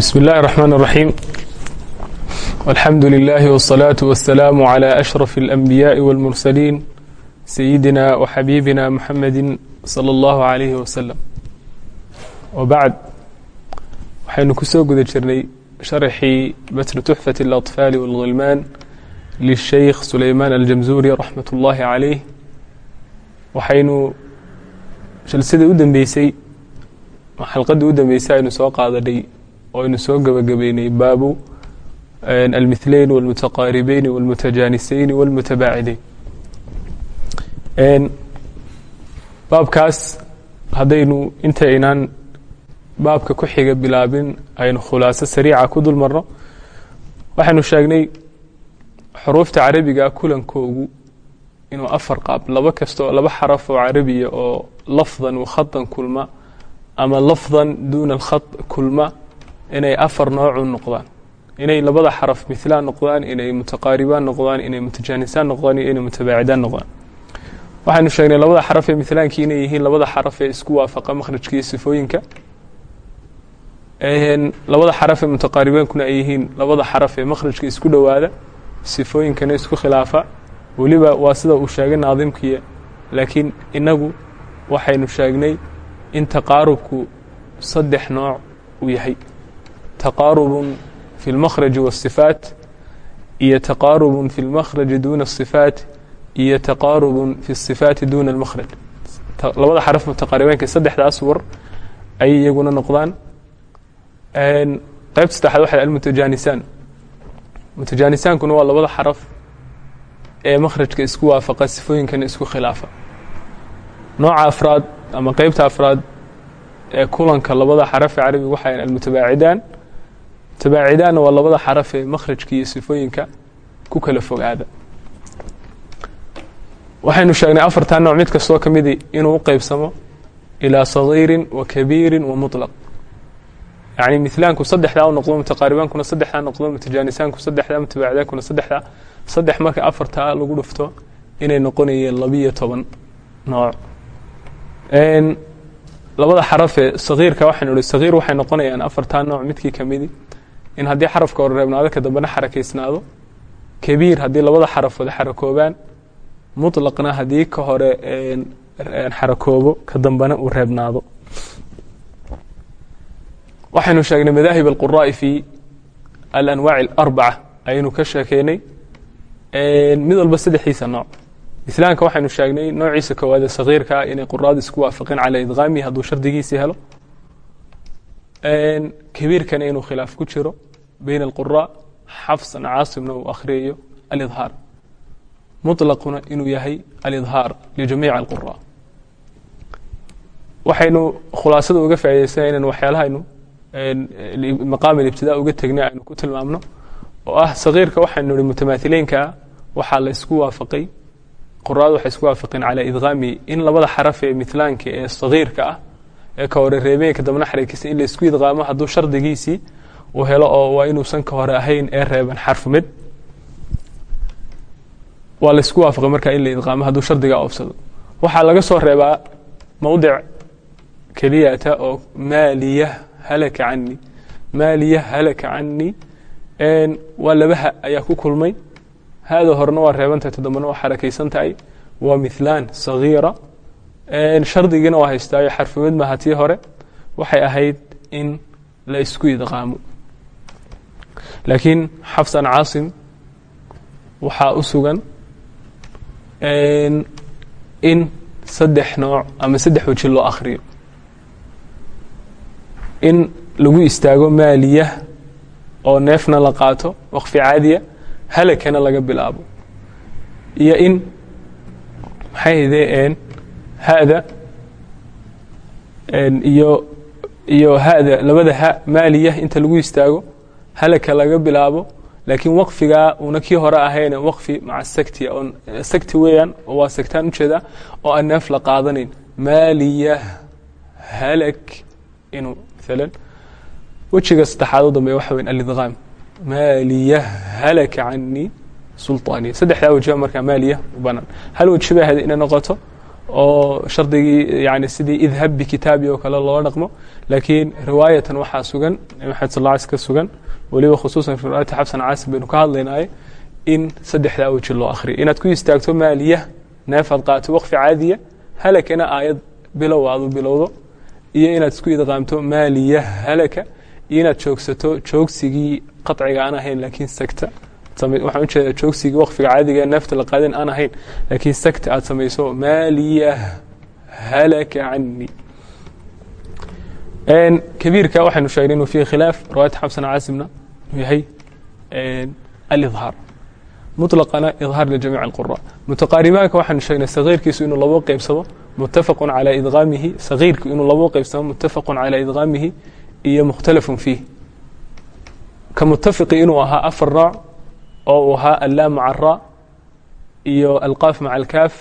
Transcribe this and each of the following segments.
بسم الله الرحمن الرحيم والحمد لله والصلاة والسلام على أشرف الأنبياء والمرسلين سيدنا وحبيبنا محمد صلى الله عليه وسلم وبعد waxaynu ku soo guda jirnay شharxii batn تحفة الأطفاal والغilman للشhaykh سulayman الجamزuri raxmat الlahi عalيh waxaynu jalsadii u dambeysay xalqadii u dambeysay aynu soo qaadanay oo aynu soo gebagabeynay baabu almithlayn wاlmutaqaaribeyn wاlmutajaaniseyn wاlmutabaacideyn baabkaas haddaynu intaynaan baabka ku xiga bilaabin aynu khulaaso sariica ku dul marno waxaynu sheegnay xuruufta carabiga kulankoogu inuu afar qaab laba kastoo laba xaraf oo carabiya oo lafdan wakhadan kulma ama lafdan duuna alkhad kulma inay afar noocu noqdaan. Inay labada xaraf milaan noqdaan inay mutaqaaribaan noqdaan inay mutajaanisaan noqdaan iyo inay mutabaacidaan noqdaan. Waxaynu sheegnay labada xaraf ee milaankii inay yihiin labada xaraf ee isku waafaqa makhrajka iyo sifooyinka labada xaraf ee mutaqaaribaankuna ay yihiin labada xaraf ee makhrajka isku dhowaada sifooyinkana isku khilaafa. Weliba waa sida uu sheegay naadimkiya laakiin inagu waxaynu sheegnay in taqaarubku saddex nooc uu yahay taqaarub fi اlmakhraji wالصifaat iyo taqaarub fi اlmakhraji duna الصifaat iyo taqaarub fi الصifaati duna اlmakhraj labada xaraf mutaqaaribeynka saddexdaas war ay iyaguna noqdaan qeybta saddexaad waxa almutajaanisaan mutajaanisaankuna waa labada xaraf ee makhrajka isku waafaqa sifooyinkana isku khilaafa nooca afraad ama qeybta afraad ee kulanka labada xaraf ee carabiga waxay almutabaacidaan mutabaacidaanna waa labada xaraf ee makhrajka iyo sifooyinka ku kala fogaada. Waxaynu sheegnay afartaa nooc mid kastoo ka midi inuu u qeybsamo ilaa sagiirin wa kabiirin wa muطlaq yacni milaanku saddexdaa u noqdo mutaqaaribaankuna saddexdaa noqdo mutajaanisaankuna saddexdaa mutabaacidaankuna saddexdaa. Saddex marka afartaa lagu dhufto inay noqonayeen labiyo toban nooc. Labada xarafee sagiirka waxaynu ihi sagiir waxay noqonayaan afartaa nooc midkii ka midi in haddii xarafka hore reebnaado ka xarakaysnaado kabiir haddii labada xaraf wada xarakoobaan muطlaqna haddii ka hore xarakoobo ka dambena uu reebnaado. Waxaynu sheegnay madaahib alquraa'i fi alanwaac alarbaca. Ayaynu ka sheekeynay mid walba saddexdiisa nooc. Milaanka waxaynu sheegnay noociisa koowaade sagiirkaa inay quraadu isku waafaqeen cala idqaami hadduu shardigiisii helo kabiirkana inuu khilaaf ku jiro beyn alquraa xafsan caasimna uu akhriyayo alidhaar. Muطlaquna inuu yahay alidhaar lijamiic alquraa waxaynu khulaasada uga faa'idaysana inaan waxyaalahaynu maqaam alibtidaa uga tegnay aynu ku tilmaamno. Oo ah sagiirka waxaynu ihi mutamaathileynkaa waxaa la waafaqay. Quraadu waxay isku waafaqeen calaa idqaami in labada xaraf ee milaanka ee sagiirka ah ee ka hore reebeenka dambna xarakeysa in la isku idqaamo hadduu shardigiisii uu helo oo waa inuusan ka hore ahayn ee reeban xarfu mid waa la isku waafaqay markaa in la idqaamo hadduu shardigaa oofsado. Waxaa laga soo reebaa mowdic keliyata oo maaliya halaka cani maaliya halaka cani waa labaha ayaa ku kulmay. Hada horena waa reebantahay todobana waa xarakaysan tahay waa milaan sagiira shardigiina waa haystaayo xarfimid maha tii hore waxay ahayd in la isku idqaamo laakiin xafsan caasim waxaa u sugan in saddex nooc ama saddex weji loo akhriyo. In lagu istaago maaliya oo neefna la qaato waqfi caadiya halakana laga bilaabo. Iyo in maxay haydeen hada iyo iyo hada labada ha maaliya inta lagu istaago halaka laga bilaabo laakiin waqfigaa una kii hore ahayne waqfi maca saktia oo sakti weeyaan waa sagtaan u jeedaa oo aan neef la qaadanayn maaliya halak inuu maalan wejiga saddexaad u dambeya waxa weyn alidqaam maaliya halaka cani sulطaaniya saddexdaa wejiba markaa maaliya u banaan. Hal weji bay ahayd inay noqoto oo shardigii yani sidii idhab bikitaabi oo kale loola dhaqmo laakiin riwaayatan waxaa sugan maxamed sal lla ka sugan weliba khusuusan fi riwaayati xabsan caasim baynu ka hadlaynaye in saddexdaa weji loo akhriyo. Inaad ku istaagto maaliya neefaad qaato waqfi caadiya halakana aayad bilow aadu bilowdo iyo inaad isku idqaamto maaliya halaka iyo inaad joogsato joogsigii qaciga aan ahayn laakiin sagta waxaan u jeedaa joogsiga wakfiga caadiga neefta la qaadin aan ahayn laakiin sakta aad samayso maaliya halaka cani. Kabiirka waxaynu sheegnay inuu fiihi khilaaf riwaayat xabsana caasimna inuu yahay alidhaar. Muطlaqana idhaar lijamiic اlqura mutaqaaribaanka waxaanu sheegnay sagiirkiisu inuu labo qeybsamo mutafaqu calaa idqaamihi sagiirku inuu labo qeybsamo mutafaqu calaa idqaamihi iyo mukhtalafun fiih. Ka mutafiqi inuu ahaa afar nooc oo uu ahaa allaam maca ara iyo alqaaf maca alkaaf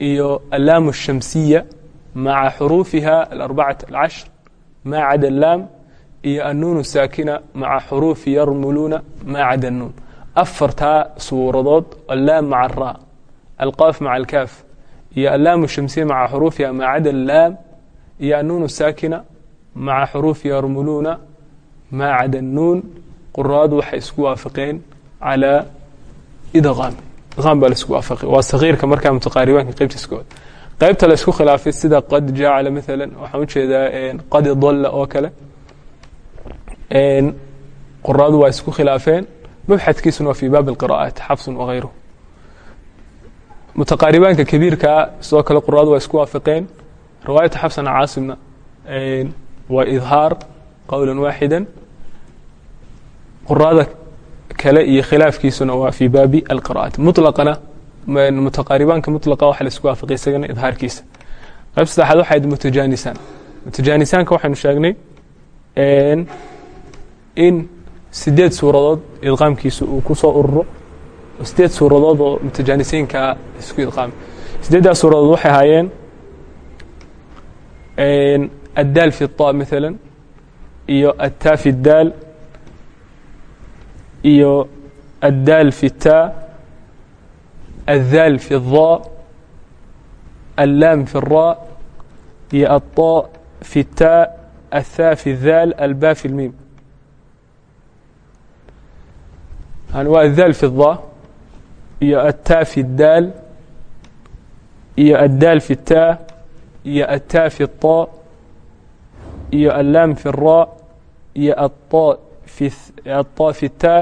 iyo allaam الshamsiya maca xuruufiha alarbacaة alcashr ma cada allaam iyo annuun saakina maca xuruufi yarmuluuna ma cada annuun afartaa suuradood allaam maca ara alqaaf maca alkaaf iyo allaamu shamsiya maca xuruufiha ma cada allaam iyo annuun saakina maca xuruufi yarmuluuna ma cada annuun quraadu waxay isku waafaqeen calaa idqaam idqaam baa la isku waafaqay waa sagiirka markaa mutaqaaribaanka qeybtiisa kood qaybta la isku khilaafay sida qad jacala maala waxaan u jeedaa qad dalla oo kale quraadu waa isku khilaafeen mabxadkiisuna waa fi baab اqira'aat xafsun wagayru mutaqaaribaanka kabiirkaa sidoo kale quraadu waa isku waafaqeen riwaayata xafsan caasimna waa idhaar qowla waaxida quraada kale iyo khilaafkiisuna waa fi baabi alqira'aat muطlaqana mutaqaaribaanka muطlaqa waxa la isku waafaqay isagana idhaarkiisa qayb saddexaad waxayd mutajaanisaan mutajanisaanka waxaynu sheegnay in sideed suuradood idqaamkiisu uu ku soo ururo sideed suuradood oo mutajaanisiinkaa isku idqaamay sideeddaas suuradood waxay ahaayeen addaal fi الطa maala iyo ataa fi اdaal iyo addaal fi الta الذال في الضاء اللام في الراء iyo الطاء في التاء الثاء في الذال الباء في الميم waa الذال في الضاء iyo التاء في الدال iyo الدال في التاء iyo التاء في الطاء iyo اللام في الراء iyo الطاء fi ta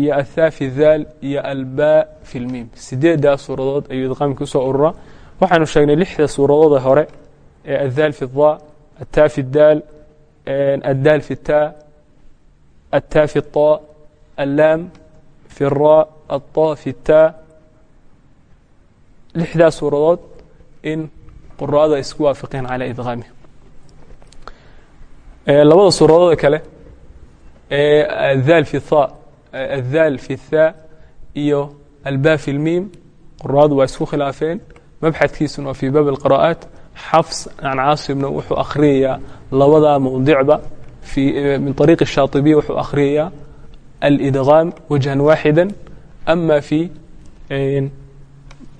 iyo athaa fi daal iyo alba fi lmiim sideeddaa suuradood ayuu idqaamki ku soo urura waxaanu sheegnay lixda suuradooda hore ee addaal fi da ataa fi daal addaal fi ta ataa fi ta allaam fi ra ata fi ta lixdaa suuradood in qura'ada isku waafiqeen calaa idqaami labada suuradooda kale E, ahaal e, fi tha iyo alba fi lmiim quraadu waa isku khilaafeen mabxadkiisuna waa fii baab اlqira'aat xafs an caasimna wuxuu akhriyayaa labada mawdicba e, min ariiq shaaibiya wuxuu akhriyayaa alidqaam wajhan waaxida ama fi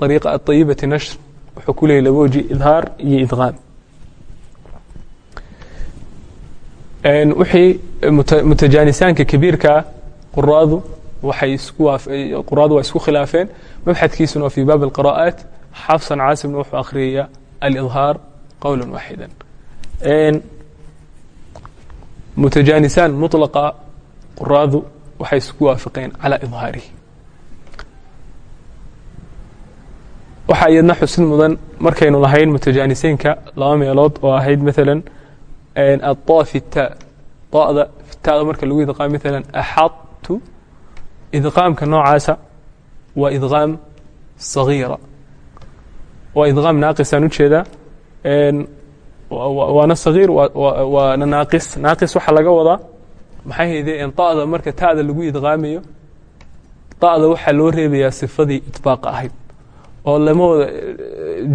ariiqa aayibati nashr wuxuu ku leeyay laba waji idhaar iyo idqaam wixii mutajaanisaanka kabiirkaa quraadu waxay isku quraadu waa isku khilaafeen mabxadkiisuna waa fi baab الqراءaat xafsan caasimna wuxuu akhriyaya alإظhaar qowla waaxida mutajaanisaan muطlaqa quraadu waxay isku waafaqeen calى iظhaarihi waxaa iyadna xusid mudan markaynu lahayn mutajaaniseynka laba meelood oo ahayd maala aلطa fi الta طada tada marka lagu idqaam maala axadtu idqaamka noocaasa waa idqaam صagiira waa idqaam naaqisaan ujeedaa waana sagiir waana naaqis naaqis waxaa laga wadaa maxay haydeen طa'da marka ta'da lagu idqaamayo طa'da waxaa loo reebayaa sifadii iطbaaqa ahayd oo lama wada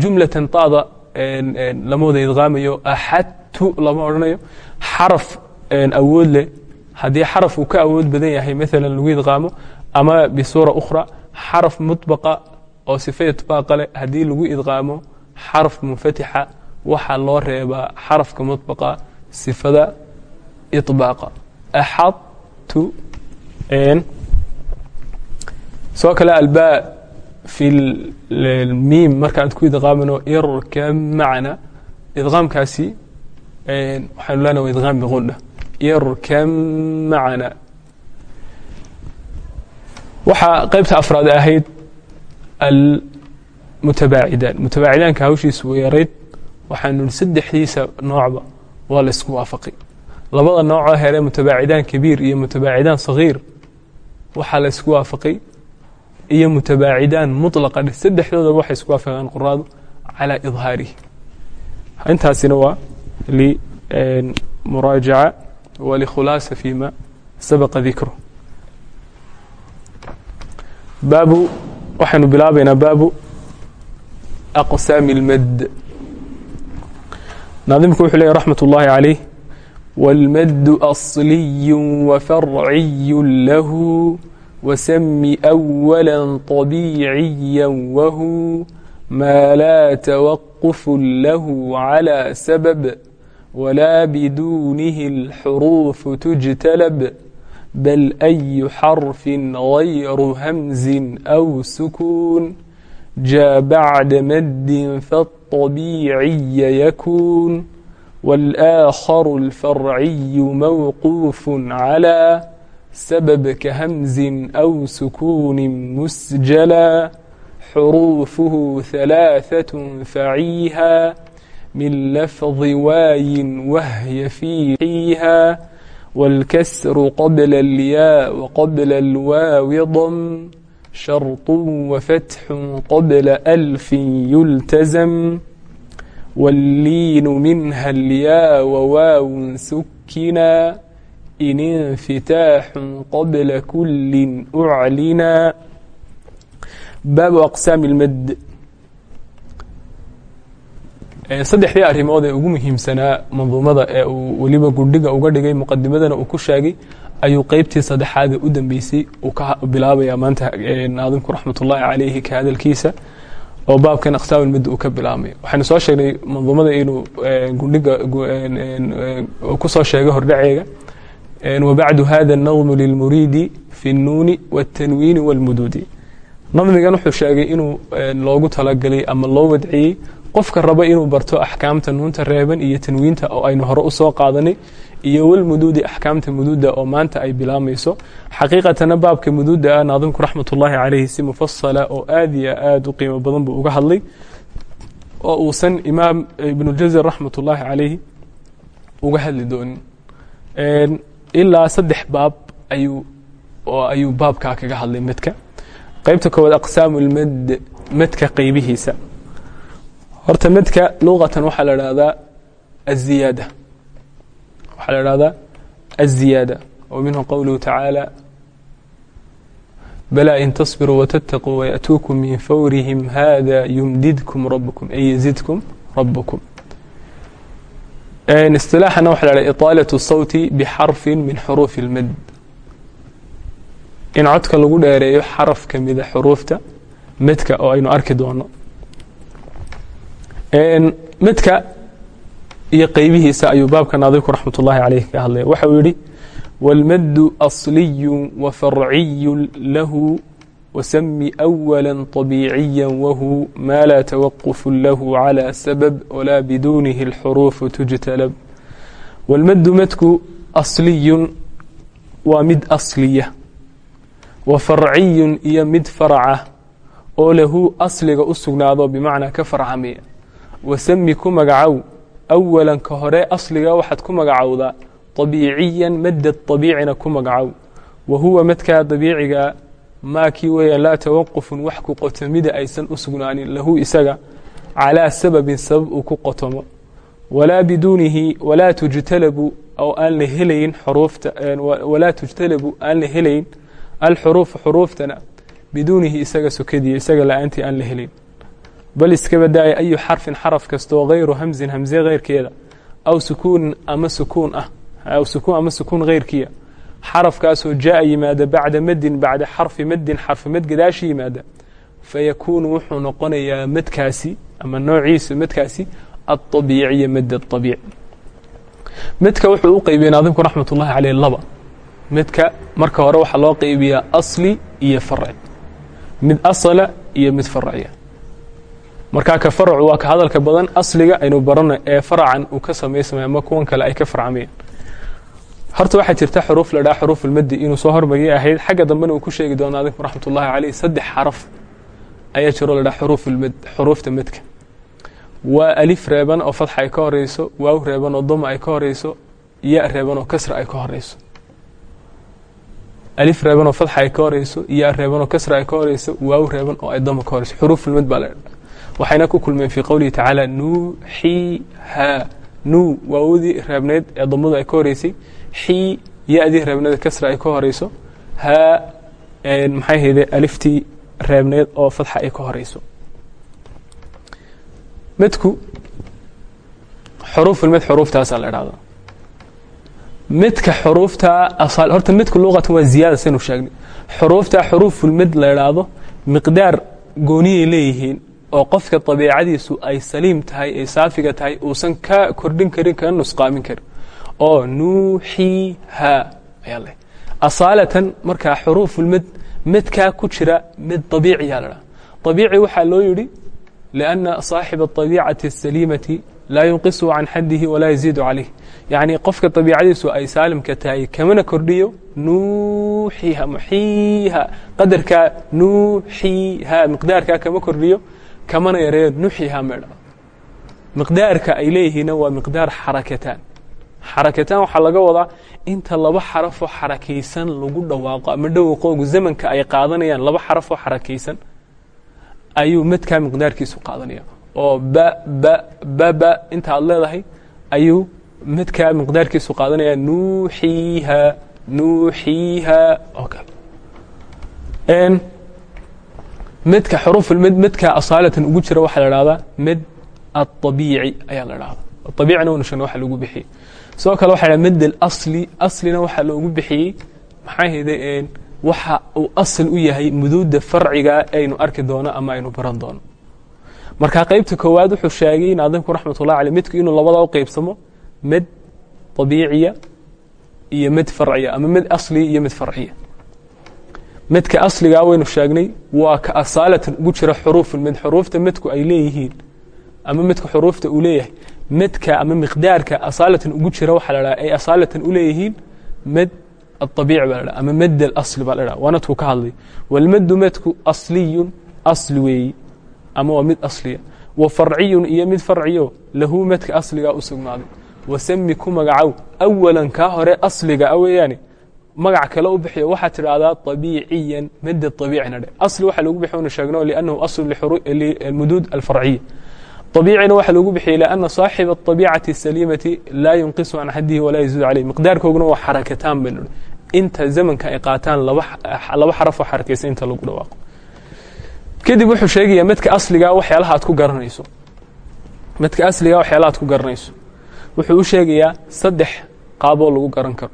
jumlatan طa'da lama wada idqaamayo axadtu lama odhanayo xaraf awood leh. Haddii xaraf uu ka awood badan yahay maalan lagu idqaamo ama bisuura ukhra xaraf mudbaqa oo sife itbaaqa leh haddii lagu idqaamo xaraf munfatixa waxaa loo reebaa xarafka mudbaqa sifada ibaaqa axadtu soo kale albaa fi miim markaan ku idqaamino irkam macna idqaamkaasi waxaanu leenaha wa idqaam biqudha irkam macna. Waxaa qeybta afraad ahayd almutabaacidaan mutabaacidaanka hawshiisu weerayd waxaanu nihi saddexdiisa noocba waa la isku waafaqay. Labada noocoo here mutabaacidaan kabiir iyo mutabaacidaan sagiir waxaa la isku waafaqay iyo mutabaacidaan muطlaqa dhe saddexdoodaba waxay isku waafaqeen quraadu calaa idhaarihi intaasina waa limuraajaca walikhulaasa fima sabaqa dikru baabu waxaynu bilaabaynaa baabu aqsaami اlmad naadimku wuxuu leeyay raxmat ullaahi calayh wاlmad asliy wafarciy lahu وسم أولا طبيعيا وهو ما لا توقف له على سبب ولا بدونه الحروف تجتلب بل أي حرف غير همز أو سكون جاء بعد مد فالطبيعي يكون والآخر الفرعي موقوف على سبب كهمز أو سكون مسجلا حروفه ثلاثة فعيها من لفظ واي وهي فيحيها والكسر قبل الياء وقبل الواو ضم شرط وفتح قبل ألف يلتزم واللين منها الياء وواو سكنا in infitaaxu qabla kuli uclina baabu aqsaami اlmad saddexdii arrimood ee ugu muhiimsanaa manduumada ee uu weliba gudhiga uga dhigay muqadimadana uu ku sheegay ayuu qeybtii saddexaade u dambeysay uu ka bilaabaya maanta naadimku raxmat ullaahi calayhi ka hadalkiisa oo baabkan aqsaam ilmad uu ka bilaabmay waxaynu soo sheegnay manduumada inuu gudhiga ku soo sheegay hordhaceega wbacdu hada nawmu lilmuriidi fi nnuuni wاtanwiini wاlmuduudi nadmigan wuxuu sheegay inuu loogu talagalay ama loo wadciyey qofka raba inuu barto axkaamta nuunta reeban iyo tanwiinta oo aynu hore u soo qaadanay iyo walmuduudi axkaamta muduuda oo maanta ay bilaamayso xaqiiqatana baabka muduuda ah naadimku raxmat ullaahi caleyhi si mufasala oo aad iyo aad u qiimo badan buu uga hadlay. Oo uusan imaam ibnuljasar raxmat ullaahi caleyhi uga hadli doonin ilaa saddex baab ayuu ayuu baabkaa kaga hadlay medka qeybta koowaad aqsaamu lmad medka qeybihiisa. Horta medka luqatan waxaa la dhahdaa aziyaada waxaa la dhahdaa aziyaada wa minhu qowluhu tacaala balaa in tasbiruu watattaquu wayaأtuukum min fawrihim hada yumdidkum rabkum ay yazidkum rabkum اصطiلاaxana waxa la iطaalaة الsawti bxarfi min xuruufi اlmad in codka lagu dheereeyo xaraf kamida xuruufta medka oo aynu arki doono medka iyo qeybihiisa ayuu baabka naadibku raxmat ullahi عaleyh ka hadlaya waxa uu yihi wاlmadu أصliy وfarciy lahu وsmi أولا طبيعيا whu ma laa توqف lah عlى سبب وla bdunihi الxروف تجتلب wاlmadu madku أصliy waa mid أصliya وfarciy iyo mid farca oo lahu asliga u sugnaado bmacnaa ka farcamiya wasmi ku magacow أwala ka hore asliga waxaad ku magacowdaa طabiiciya mada طabiicina ku magacow wa huwa madkaa dabiiciga maa kii weeyaan laa tawaqufun wax ku qotomida aysan u sugnaanin lahu isaga calaa sababin sabab uu ku qotomo. Walaa biduunihi walaa tujtalabu oo aan la helayn xuruufta walaa tujtalabu aan la helayn alxuruufa xuruuftana biduunihi isaga sokadiya isaga la'aantii aan la helayn. Bal iska badaaya ayu xarfin xaraf kastoo hayru hamzin hamze keyrkeeda aw sukuunin ama sukuun ah aw sukuun ama sukuun heyrkiya xarafkaasoo jaa yimaada bacda madin bacda xarfi madin xarfi mad gadaashi yimaada fayakuunu wuxuu noqonayaa madkaasi ama noociisu madkaasi aلطabiiciya mad abiici midka wuxuu u qeybiyey naadimku raxmat ullahi caleyh laba midka marka hore waxaa loo qeybiyaa asli iyo farci mid asala iyo mid farciya. Markaa ka farcu waa ka hadalka badan asliga aynu barano ee faracan uu ka samaysamay ama kuwan kale ay ka farcamayaan horta waxaa jirta xuruuf la dhaha xuruuf ulmadi inuu soo hormariyay ahayd. Xagga dambena uu ku sheegi doono naadimku raxmat ullahi caleyh saddex xaraf ayaa jiroo la dhaha xuruufulmad xuruufta madka waa alif reeban oo fatxa ay ka horeyso waaw reeban oo doma ay ka horeyso ya reeban oo kasra ay ka horeyso. Alif reeban oo fatxa ay ka horeyso ya reeban oo kasra ay ka horeyso waaw reeban oo ay doma ka horeyso. Xuruufulmad baa la dha waxayna ku kulmeen fii qowlihi tacaala nuuxiha nuu waawdii reebneyd ee damadu ay ka horeysay xii ya-dii reebneed kasra ay ka horeyso haa maxay hayde aliftii reebneed oo fatxa ay ka horeyso. Midku xuruufulmid xuruuftaasaa la dhahdaa midka xuruufta horta midku luqatan waa ziyaada saynu sheegnay. Xuruufta xuruufulmid la idhaahdo miqdaar gooniyay leeyihiin oo qofka dabiicadiisu ay saliim tahay ay saafiga tahay uusan ka kordhin karin kana nusqaamin karin oo nuuxiha ayaa le asaalatan markaa xuruufulmid midkaa ku jira mid dabiiciyaa la dhaha dabiici waxaa loo yidhi lianna saaxiba aطabiicati asaliimati laa yunqisuhu can xaddihi walaa yaziidu calayh yacni qofka dabiicadiisu ay saalimka tahay kamana kordhiyo nuuxiha muxiiha qadarkaa nuuxiha miqdaarkaa kama kordhiyo kamana yareeyo nuxiha meedha miqdaarka ay leeyihiinna waa miqdaar xarakataan xarakataan waxaa laga wadaa inta laba xarafoo xarakaysan lagu dhawaaqo ama dhowaqoogu zamanka ay qaadanayaan laba xarafoo xarakaysan ayuu madkaa miqdaarkiisu qaadanaya. Oo ba ba baba inta aad leedahay ayuu madkaa miqdaarkiisu qaadanaya nuuxiiha nuuxiiha. Oo kale midka xuruufulmid midka asaalatan ugu jira waxaa la dhahdaa mid aلطabiici ayaa la dhahdaa abiicina waxa lagu bixiyey sidoo kale waxa la mid alasli aslina waxaa loogu bixiyey maxaa hayde waxa uu asal u yahay muduuda farciga aynu arki doono ama aynu baran doono. Marka qeybta koowaad wuxuu sheegay naadimku raxmat ullahi aley midku inuu labada u qeybsamo mid abiiciya iyo mid farciya ama mid asli iyo mid farciya. Midka asligaa waynu sheegnay waa ka asaalatan ugu jira xuruufulmid xuruufta midku ay leeyihiin ama midka xuruufta uu leeyahay midka ama miqdaarka asaalatan ugu jira waxaa la dhaha ay asaalatan u leeyihiin mid abiici baa la dhaha ama mad alasli baa la dhaha waa nadku ka hadlay. Walmaddu madku asliyun asli weeyi ama waa mid asliya. Wa farciyun iyo mid farciyo lahu madka asligaa u sugnaaday. Wasami ku magacow awalan kaa hore asliga a weeyaane magac kale u bixiyo. Waxaa tidhaahdaa abiiciyan mada abiicina dhe. Asli waxa lagu bixiy unu sheegno liannahu aslu lmuduud alfarciya abiicina waxaa lagu bixiyey lianna saaxiba abiicati asaliimati laa yunqisu can xadihi walaa yaziidu caleyh miqdaarkooguna waa xarakataan hi inta zamanka ay qaataan laba xarafoo xarakaysa inta lagu dhawaaqo kadib wuxuu sheegayaa midka asligaa waxyaalaha aad ku garanayso midka asligaa waxyaalaha aad ku garanayso wuxuu u sheegayaa saddex qaaboo lagu garan karo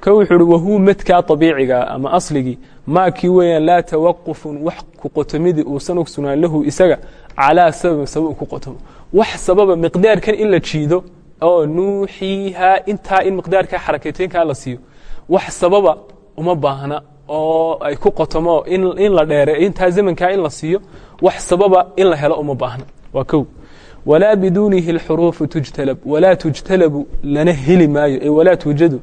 ka wuxuu uhi wahuwa madkaa abiiciga ama asligii maa kii weeyaan laa tawaqufun wax ku qotomidii uusan og sugnaan lahu isaga calaa sababin sabab ku qotomo wax sababa miqdaarkan in la jiido oo nuuxiiha intaa in miqdaarka xarakateenkaa la siiyo wax sababa uma baahna oo ay ku qotomo in la dheere intaa zamankaa in la siiyo wax sababa in la helo uma baahna waa kow walaa biduunihi اlxuruufu tujtalab walaa tujtalabu lana heli maayo ee walaa tuujadu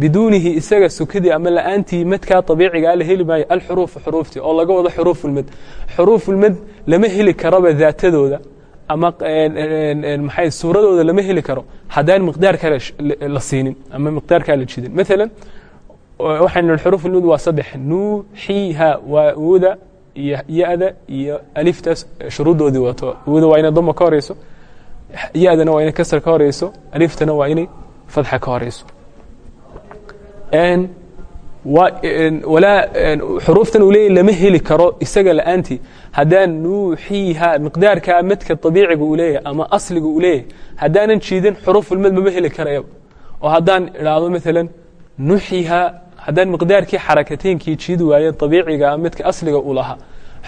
biduunihi isaga sukadii ama la'aantii madkaa abiicigaa la heli maayo alxuruufu xuruuftii oo laga wado xuruufulmad xuruufulmad lama heli karaba daatadooda ama maxay suuradooda lama heli karo haddaan miqdaarkaa la siinin ama miqdaarkaa la jidin. Maalan waxaynu nihi xuruufulmad waa saddex nuuxiiha waa wooda iyo ya-da iyo aliftaas shuruuddoodii wato wooda waa inay dama ka horeyso ya-dana waa inay kasra ka horeyso aliftana waa inay fadxa ka horeyso xuruuftan uu leeyahy lama heli karo isaga la'aantii. Haddaan nuuxiiha miqdaarkaa madka abiiciga uu leeyahay ama asliga uu leeyahay haddaanan jiidin xuruufulmad mama heli karayaba oo haddaan idhaahdo maalan nuuxiiha haddaan miqdaarkii xarakateenkii jiidi waaye abiiciga midka asliga uu lahaa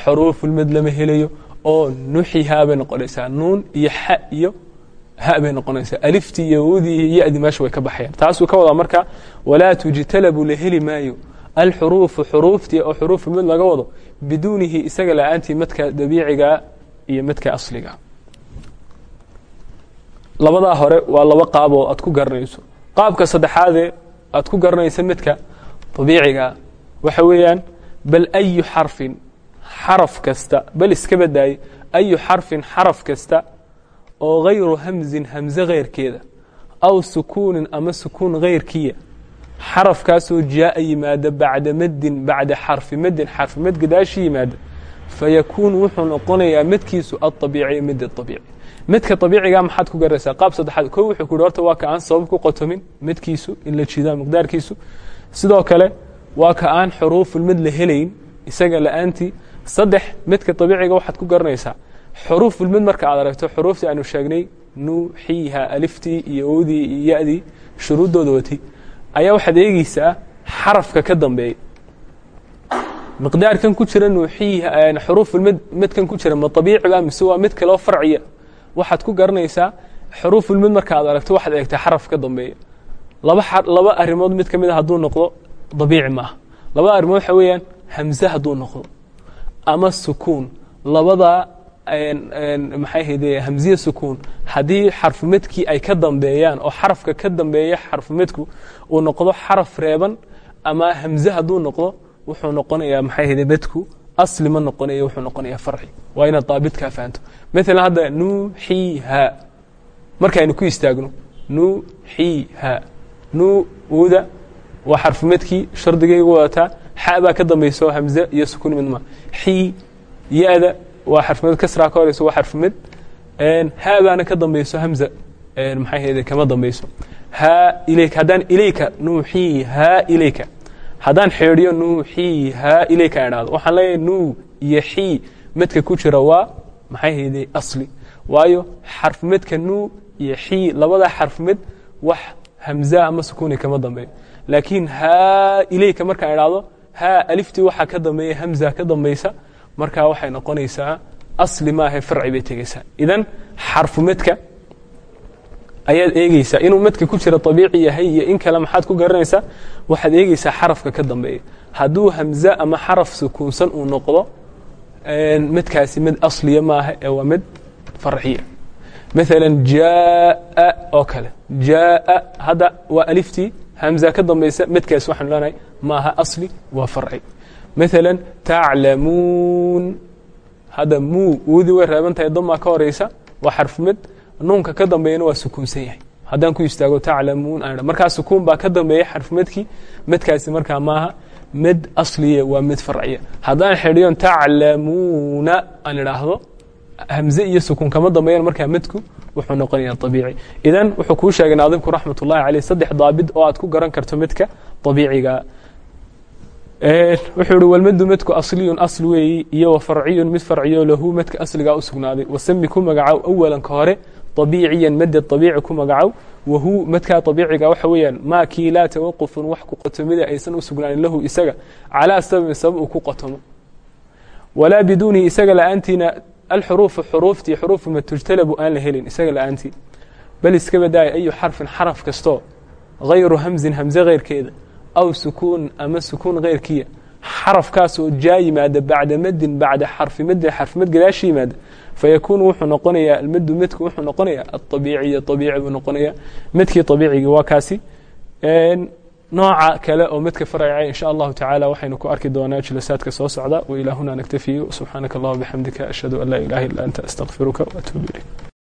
xuruufulmad lama helayo oo nuxihaa bay noqonaysaa. Nuun iyo xa iyo ha bay noqonaysaa. Aliftii iyo wowdii iyo ya-dii meesha way ka baxayaan. Taasuu ka wadaa marka walaa tujtalabu la heli maayo. Alxuruufu xuruuftii oo xuruufulmad laga wado biduunihi isaga la'aantii madka dabiiciga iyo madka asliga. Labadaa hore waa laba qaab oo aad ku garanayso. Qaabka saddexaadee aad ku garanaysa midka dabiiciga waxa weeyaan bal ayu xarfin xaraf kasta bal iska badaaye ayu xarfin xaraf kasta oo hayru hamzin hamze keyrkeeda aw sukuunin ama sukuun keyrkiya xarafkaasoo jaaa yimaada bacda maddin bacda xarfi maddin xarfi mad gadaashi yimaada fayakuun wuxuu noqonayaa madkiisu aطabiiciy mid abiici midka abiiciga maxaad ku garanaysaa qaab saddexaad ko wuxuu ku hi horta waa ka aan sabab ku qotomin midkiisu in la jidaa miqdaarkiisu. Sidoo kale waa ka aan xuruufulmid la helayn isaga la'aantii saddex midka abiiciga waxaad ku garanaysaa xuruufulmid marka aad aragto xuruuftii aanu sheegnay nuuxiiha aliftii iyo owdii iyo ya-dii shuruuddooda watay ayaa waxaad eegeysaa xarafka ka dambeeya miqdaarkan ku jira nuuxiiha xuruufulmid midkan ku jira ma abiiciba mise waa mid kaloo farciya waxaad ku garanaysaa xuruufulmid marka aad aragto waxaad eegtaa xaraf ka dambeeya laba laba arrimood mid ka mid a hadduu noqdo dabiici maaha labada arrimood waxa weeyaan hamze hadduu noqdo ama sukuun labadaa maxay hayde hamziya sukuun. Haddii xarfumidkii ay ka dambeeyaan oo xarafka ka dambeeya xarfumidku uu noqdo xaraf reeban ama hamze hadduu noqdo wuxuu noqonayaa maxay hayde medku asli ma noqonaya wuxuu noqonayaa farci. Waa inaad daabitkaa fahanto. Maalan hadda nuuxiiha. Markaaynu ku istaagno nuuxiiha. Nuuda waa xarfumidkii shardigaygu wadataa. Xa baa ka dambayso hamze iyo sukuun midma xii ya-da waa xarfumid kasraa ka horeyso waa xarfumid ha baana ka dambayso hamza maxay hayde kama dambayso. Ha ilayka haddaan ilayka nuuxii ha ilayka. Haddaan xeedhiyo nuuxii ha ilayka idhaahdo. Waxaan leeyahay nuu iyo xii midka ku jira waa maxay hayde asli. Waayo xarfumidka nuu iyo xii labada xarfumid wax hamza ama sukuuni kama dambeeyo laakiin ha ilayka markaan idhaahdo ha aliftii waxaa ka dambeeya hamza ka dambaysa markaa waxay noqonaysaa asli maahe farci bay tegeysaa idan xarfu medka ayaad eegeysaa inuu medka ku jira abiici yahay iyo in kale maxaad ku garanaysaa waxaad eegeysaa xarafka ka dambeeya. Hadduu hamze ama xaraf sukuunsan uu noqdo medkaasi mid asliya maaha ee waa mid farciya. Maala jaaa oo kale. Jaaa hadda waa aliftii hamza ka dambaysa medkaasi waxaanu leenahay maaha asli waa farci maala taclamuun hadda muu wudi way reeban tahay damaa ka horeysa waa xarfumid nuunka ka dambeeyana waa sukuunsan yahay haddaan ku istaago taclamuun aan markaa sukuun baa ka dambeeya xarfumidkii medkaasi markaa maaha mid asliya waa mid farciya. Haddaan xidhiyon taclamuuna aan idhaahdo hamze iyo sukuun kama dambeeyan markaa medku wuxuu noqonaya abiici idan wuxuu kuu sheegay naadimku raxmat ullahi caleyh saddex daabid oo aad ku garan karto midka abiiciga wuxuu ihi walmadu medku asliyun asl weeyi iyo wa farciyun mid farciyo lahu medka asligaa u sugnaaday. Wasami ku magacow awalan hore abiiciyan made abiici ku magacow wahu madkaa abiiciga waxa weeyaan maa kii laa tawaqufun wax ku qotomida aysan u sugnaanin lahu isaga calaa sababin sabab uu ku qotomo walaa biduunihi isaga la'aantiina alxuruufu xuruuftii xuruufu ma tujtalabu aan la helin isaga la'aantii. Bal iska badaaya ayu xarfin xaraf kastoo hayru hamzin hamze keyrkeeda aw sukuun ama sukuun keyrkiya xarafkaasoo jaa yimaada bacda madin bacda xarfi madin xarfimad gadaashi yimaada fayakuunu wuxuu noqonayaa almadu medku wuxuu noqonayaa abiiciy abiici buu noqonaya medkii abiicigii waa kaasi nooca kale oo medka farcica insha allahu tacaala waxaynu ku arki doonaa julasaadka soo socda wailaa huna naktafiyu subxaanaka allah bixamdika ashhadu an laa ilaha illa anta astaqfiruka waatuubu ilayk